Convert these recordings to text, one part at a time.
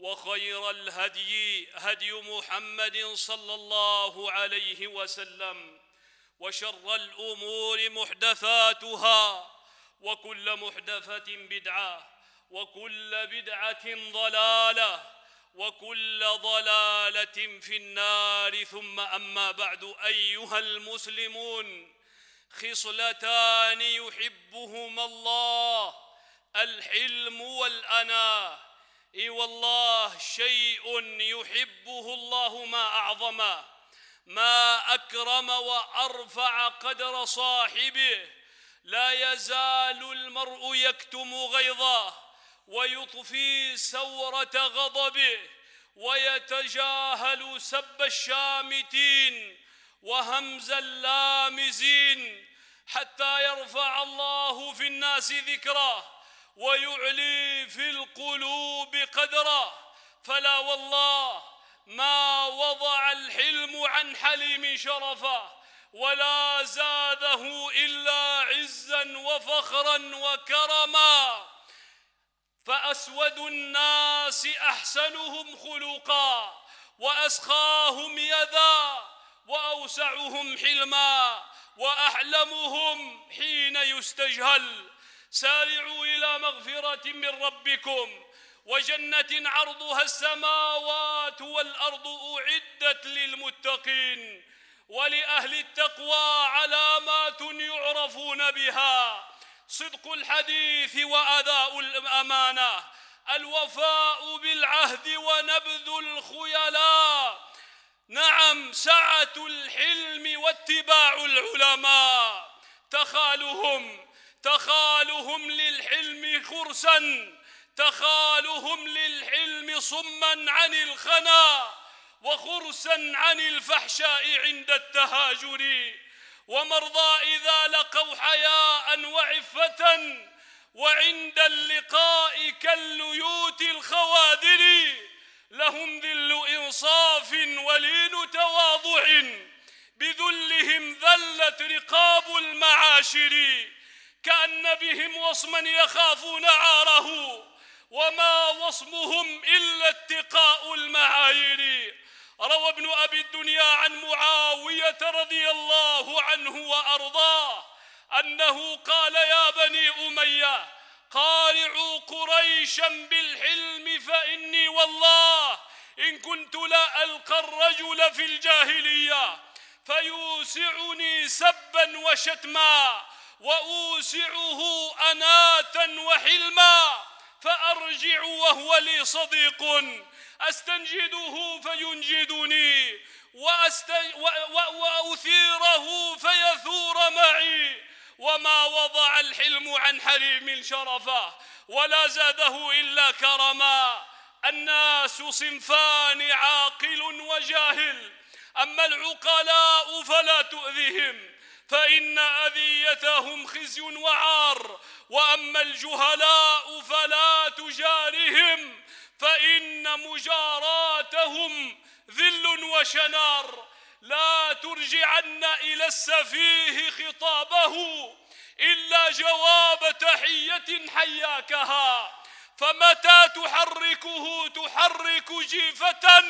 وخير الهدي هدي محمد صلى الله عليه وسلم وشر الأمور محدثاتها وكل محدثة بدعة وكل بدعة ضلالة وكل ضلالة في النار. ثم أما بعد أيها المسلمون خصلتان يحبهما الله الحلم والاناه إي والله شيء يحبه الله ما اعظمه ما أكرم وأرفع قدر صاحبه. لا يزال المرء يكتم غيظه ويطفي سورة غضبه ويتجاهل سب الشامتين وهمز اللامزين حتى يرفع الله في الناس ذكره. ويعلي في القلوب قدره. فلا والله ما وضع الحلم عن حليم شرفه ولا زاده إلا عزا وفخرا وكرما. فأسود الناس أحسنهم خلقا وأسخاهم يدا وأوسعهم حلما وأحلمهم حين يستجهل. سارعوا إلى مغفرة من ربكم وجنة عرضها السماوات والأرض أعدت للمتقين ولأهل التقوى علامات يعرفون بها. صدق الحديث وأداء الأمانة. الوفاء بالعهد ونبذ الخيلاء. نعم سعة الحلم واتباع العلماء. تخالهم تخالهم للحلم خرسا تخالهم للحلم صما عن الخنا وخرسا عن الفحشاء عند التهاجر. ومرضى إذا لقوا حياء وعفة وعند اللقاء كالليوت الخوادر لهم ذل إنصاف ولين تواضع. بذلهم ذلت رقاب المعاشر. كأن بهم وصما يخافون عاره وما وصمهم إلا اتقاء المعايير. روى ابن أبي الدنيا عن معاوية رضي الله عنه وأرضاه أنه قال يا بني أمية قارعوا قريشا بالحلم فإني والله إن كنت لا ألقى الرجل في الجاهلية فيوسعني سبا وشتما. وأوسعه أناتا وحلما فأرجع وهو لي صديق أستنجده فينجدني وأست... وأثيره فيثور معي وما وضع الحلم عن حليم شرفه ولا زاده إلا كرما الناس صنفان عاقل وجاهل أما العقلاء فلا تؤذهم فإن أذيتهم خزي وعار وأما الجهلاء فلا تجارهم فإن مجاراتهم ذل وشنار. لا ترجعن إلى السفيه خطابه إلا جواب تحية حياكها. فمتى تحركه؟ تحرك جيفة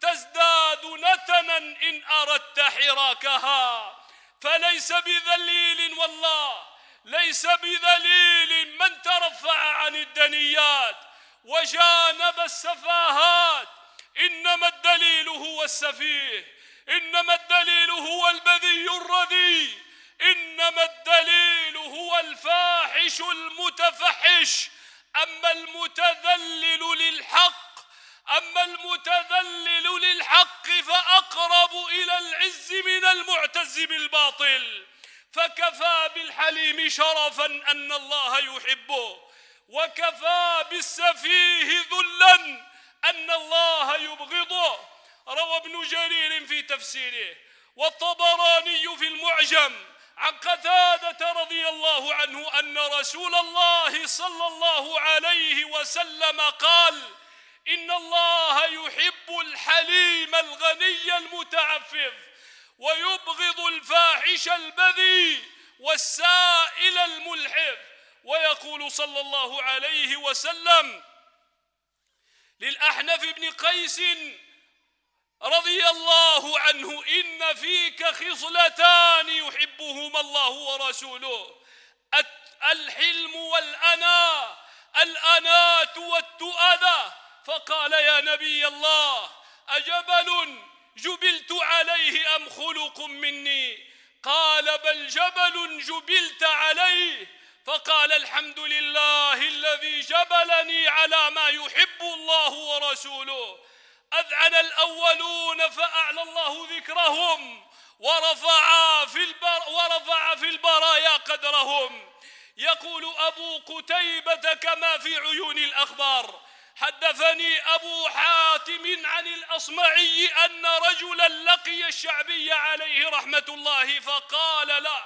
تزداد نتنا إن أردت حراكها. فليس بذليل والله ليس بذليل من ترفع عن الدنيات وجانب السفاهات. إنما الدليل هو السفيه إنما الدليل هو البذي الردي إنما الدليل هو الفاحش المتفحش. أما المتذلل للحق أما المتذلل للحق فأقرب إلى العز من المعتز بالباطل. فكفى بالحليم شرفا أن الله يحبه وكفى بالسفيه ذلا أن الله يبغضه. روى ابن جرير في تفسيره والطبراني في المعجم عن قتادة رضي الله عنه أن رسول الله صلى الله عليه وسلم قال إن الله يحب الحليم الغني المتعفف ويبغض الفاحش البذي والسائل الملحف. ويقول صلى الله عليه وسلم للأحنف بن قيس رضي الله عنه إن فيك خصلتان يحبهما الله ورسوله. الحلم والأنا الأنات والتؤدى فقال يا نبي الله أجبل جبلت عليه أم خلق مني؟ قال بل جبل جبلت عليه. فقال الحمد لله الذي جبلني على ما يحب الله ورسوله. أذعن الأولون فأعلى الله ذكرهم ورفع في البر ورفع في البرايا قدرهم. يقول أبو قتيبة كما في عيون الأخبار حدثني أبو حاتم عن الأصمعي أن رجلا لقي الشعبي عليه رحمة الله فقال لا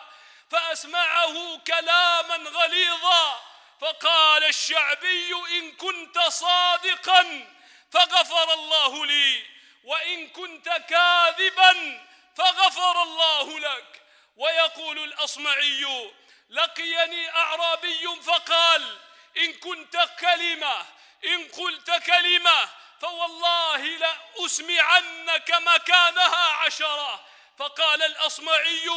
فأسمعه كلاما غليظا فقال الشعبي إن كنت صادقا فغفر الله لي وإن كنت كاذبا فغفر الله لك. ويقول الأصمعي لقيني أعرابي فقال إن كنت كلمة إن قلت كلمة فوالله لأسمعنك مكانها عشرة. فقال الأصمعي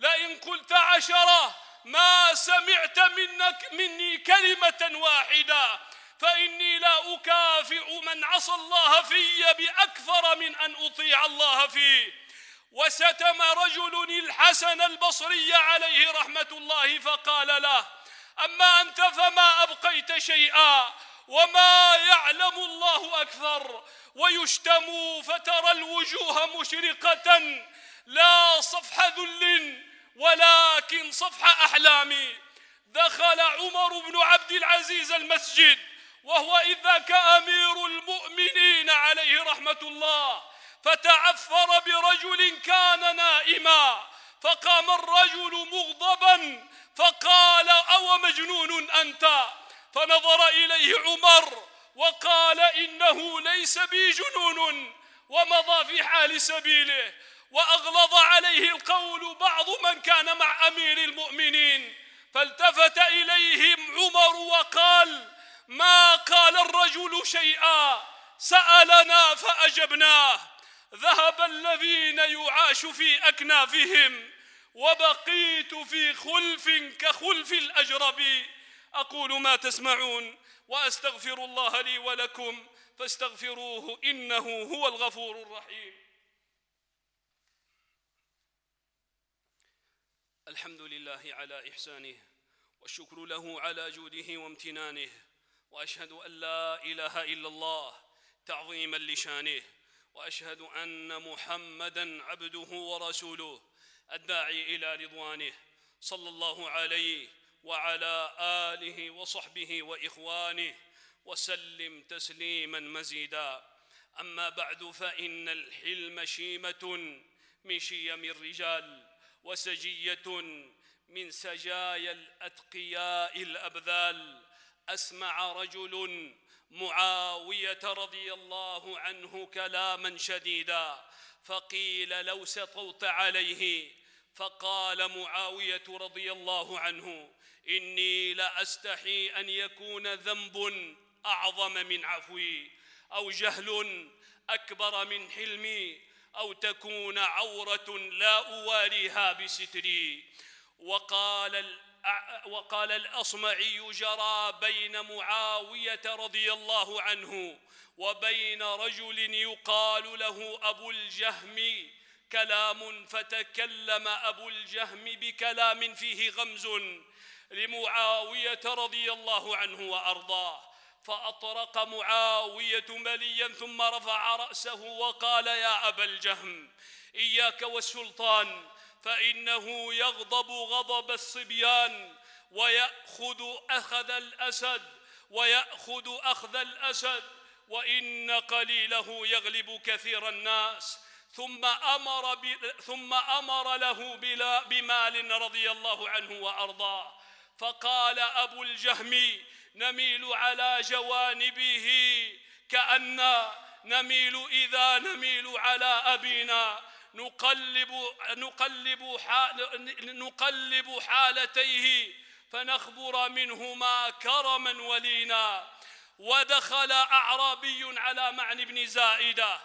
لئن قلت عشرة ما سمعت منك مني كلمة واحدة. فإني لا أكافئ من عصى الله في بأكثر من أن أطيع الله فيه. وستم رجل الحسن البصري عليه رحمة الله فقال له أما أنت فما أبقيت شيئا؟ وما يعلم الله أكثر. ويشتم فترى الوجوه مشرقة. لا صفح ذل ولكن صفح أحلام. دخل عمر بن عبد العزيز المسجد وهو إذ ذاك أمير المؤمنين عليه رحمة الله. فتعفر برجل كان نائما. فقام الرجل مغضبا فقال أو مجنون أنت؟ فنظر إليه عمر وقال إنه ليس بي جنون ومضى في حال سبيله وأغلظ عليه القول بعض من كان مع أمير المؤمنين فالتفت إليهم عمر وقال ما قال الرجل شيئا سألنا فأجبناه ذهب الذين يعاش في أكنافهم وبقيت في خلف كخلف الأجرب أقول ما تسمعون وأستغفر الله لي ولكم فاستغفروه إنه هو الغفور الرحيم. الحمد لله على إحسانه والشكر له على جوده وامتنانه وأشهد أن لا إله إلا الله تعظيما لشانه وأشهد أن محمدا عبده ورسوله الداعي إلى رضوانه صلى الله عليه وعلى آله وصحبه وإخوانه وسلم تسليما مزيدا. أما بعد فإن الحلم شيمة من شيم الرجال وسجية من سجايا الأتقياء الأبذال. أسمع رجل معاوية رضي الله عنه كلاما شديدا فقيل لو سطوت عليه. فقال معاوية رضي الله عنه إني لاستحي أن يكون ذنب أعظم من عفوي أو جهل أكبر من حلمي أو تكون عورة لا أواريها بستري. وقال وقال الأصمعي جرى بين معاوية رضي الله عنه وبين رجل يقال له أبو الجهم كلام فتكلم أبو الجهم بكلام فيه غمز لمعاوية رضي الله عنه وأرضاه فأطرق معاوية مليا ثم رفع رأسه وقال يا أبا الجهم إياك والسلطان فإنه يغضب غضب الصبيان ويأخذ أخذ الأسد ويأخذ أخذ الأسد وإن قليله يغلب كثير الناس. ثم أمر ثم أمر له بمال رضي الله عنه وأرضاه. فقال أبو الجهم نميل على جوانبه كأن نميل إذا نميل على أبينا نقلب نقلب حال نقلب حالتيه فنخبر منهما كرما ولينا. ودخل أعرابي على معنى بن زائدة.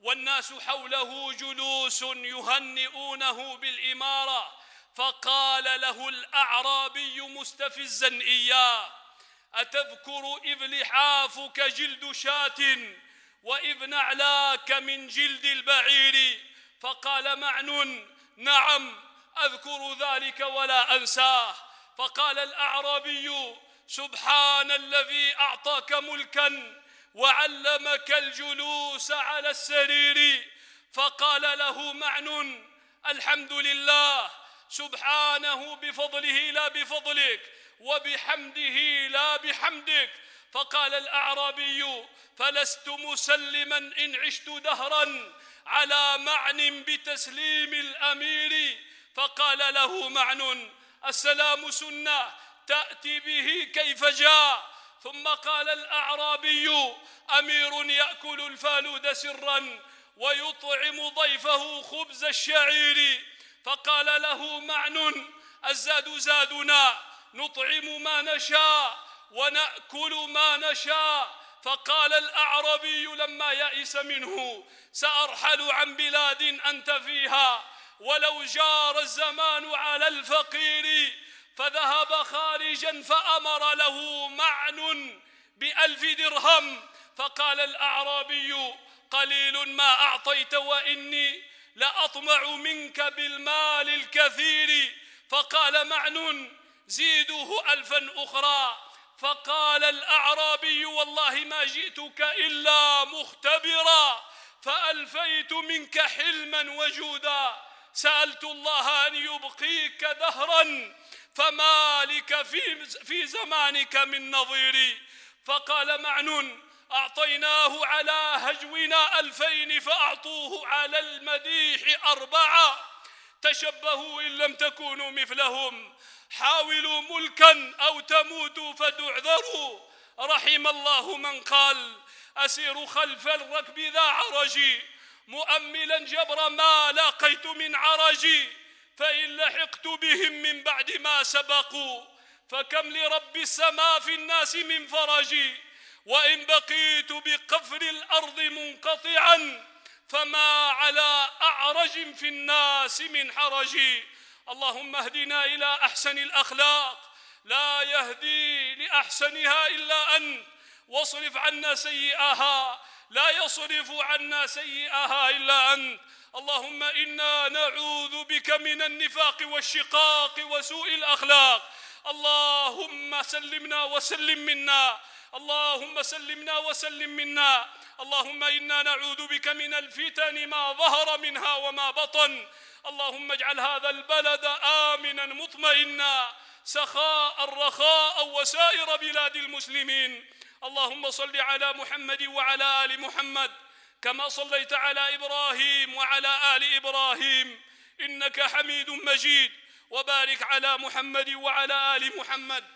والناس حوله جلوس يهنئونه بالإمارة. فقال له الأعرابي مستفزا إياه أتذكر إذ لحافك جلد شاة وإذ نعلاك من جلد البعير؟ فقال معن نعم أذكر ذلك ولا أنساه. فقال الأعرابي سبحان الذي أعطاك ملكا وعلمك الجلوس على السرير. فقال له معن الحمد لله سبحانه بفضله لا بفضلك وبحمده لا بحمدك. فقال الأعرابي فلست مسلما إن عشت دهرا على معن بتسليم الأمير. فقال له معن السلام سنة تأتي به كيف جاء. ثم قال الأعرابي أمير يأكل الفالود سرا ويطعم ضيفه خبز الشعير. فقال له معن الزاد زادنا نطعم ما نشاء ونأكل ما نشاء. فقال الأعربي لما يئس منه سأرحل عن بلاد أنت فيها ولو جار الزمان على الفقير. فذهب خارجا فأمر له معن بألف درهم. فقال الأعرابي قليل ما أعطيت وإني لاطمع منك بالمال الكثير. فقال معن زيدوه ألفا أخرى. فقال الأعرابي والله ما جئتك إلا مختبرا. فألفيت منك حلما وجودا. سألت الله أن يبقيك دهرا. فما لك في, في زمانك من نظير. فقال معنون أعطيناه على هجونا ألفين فأعطوه على المديح أربعة. تشبهوا إن لم تكونوا مثلهم. حاولوا ملكا أو تموتوا فتعذروا رحم الله من قال. أسير خلف الركب ذا عرجي مؤملا جبر ما لاقيت من عرجي فإن لحقت بهم من بعد ما سبقوا. فكم لرب السماء في الناس من فرجي وإن بقيت بقفر الأرض منقطعا فما على أعرج في الناس من حرجي اللهم اهدنا إلى أحسن الأخلاق. لا يهدي لأحسنها إلا أنت. واصرف عنا سيئها. لا يصرف عنا سيئها إلا أنت. اللهم إنا نعوذ بك من النفاق والشقاق وسوء الأخلاق. اللهم سلمنا وسلم منا. اللهم سلمنا وسلم منا. اللهم إنا نعوذ بك من الفتن ما ظهر منها وما بطن. اللهم اجعل هذا البلد آمنا مطمئنا. سخاء رخاء وسائر بلاد المسلمين. اللهم صل على محمد وعلى آل محمد. كما صليت على إبراهيم وعلى آل إبراهيم. إنك حميد مجيد. وبارك على محمد وعلى آل محمد.